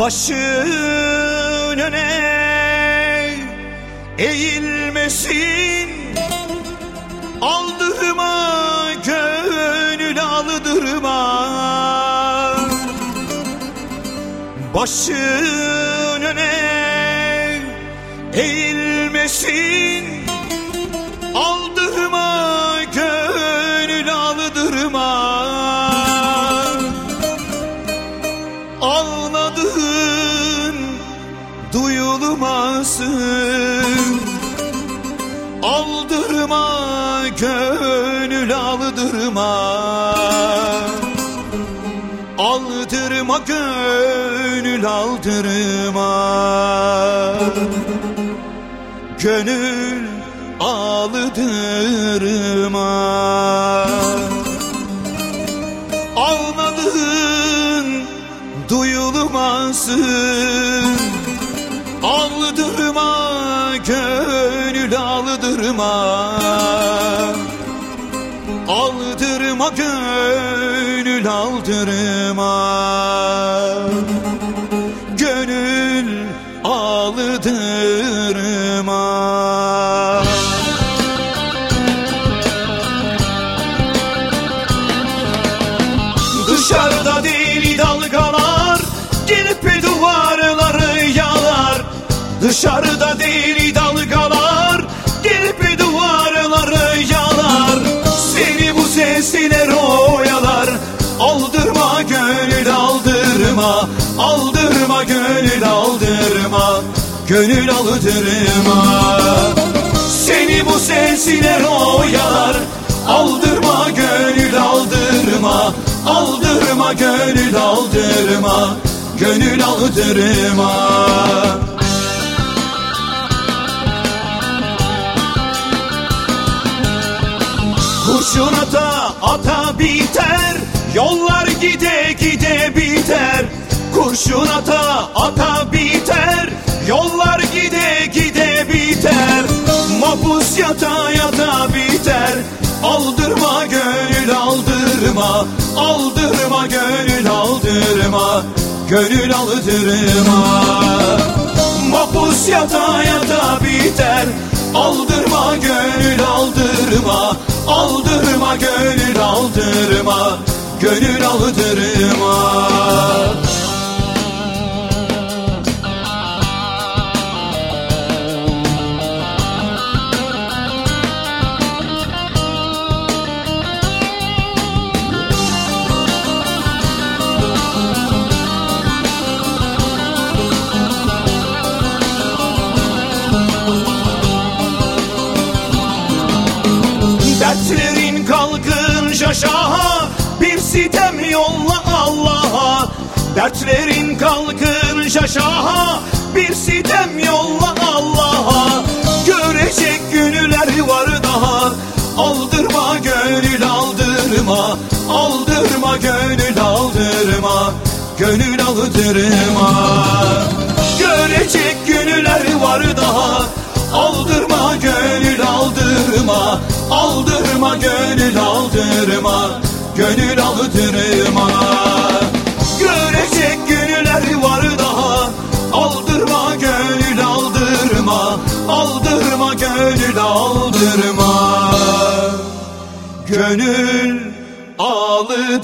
Başın öne eğilmesin. Aldırma gönül aldırma. Başın öne eğilmesin. Aldırma gönül aldırma. Ağladığın duyulmasın. Aldırma gönül aldırma. Aldırma gönül aldırma. Gönül aldırma. Ağladığın duyulmasın Aldırma gönül aldırma Aldırma gönül aldırma Dışarıda deli dalgalar Gelip duvarları yalar. Seni bu sesler oyalar Aldırma gönül aldırma Aldırma gönül aldırma Gönül aldırma. Seni bu sesler oyalar Aldırma gönül aldırma Aldırma gönül aldırma Gönül aldırma Kurşun ata ata biter Yollar gide gide biter. Kurşun ata ata biter Yollar gide gide biter. Mapus yata yata biter Aldırma gönül aldırma. Aldırma gönül aldırma Gönül aldırma. Mapus yata yata biter Aldırma gönül aldırma Aldırma gönül aldırma Gönül aldırma şaha Bir sitem yolla Allah'a. Dertlerin kalkınca şaha Bir sitem yolla Allah'a. Görecek günler var daha. Aldırma gönül aldırma. Aldırma gönül aldırma. Gönül aldırma. Görecek aldırma Aldırma gönül aldırma Gönül aldırma. Görecek günler var daha Aldırma gönül aldırma Aldırma gönül aldırma. Gönül aldırma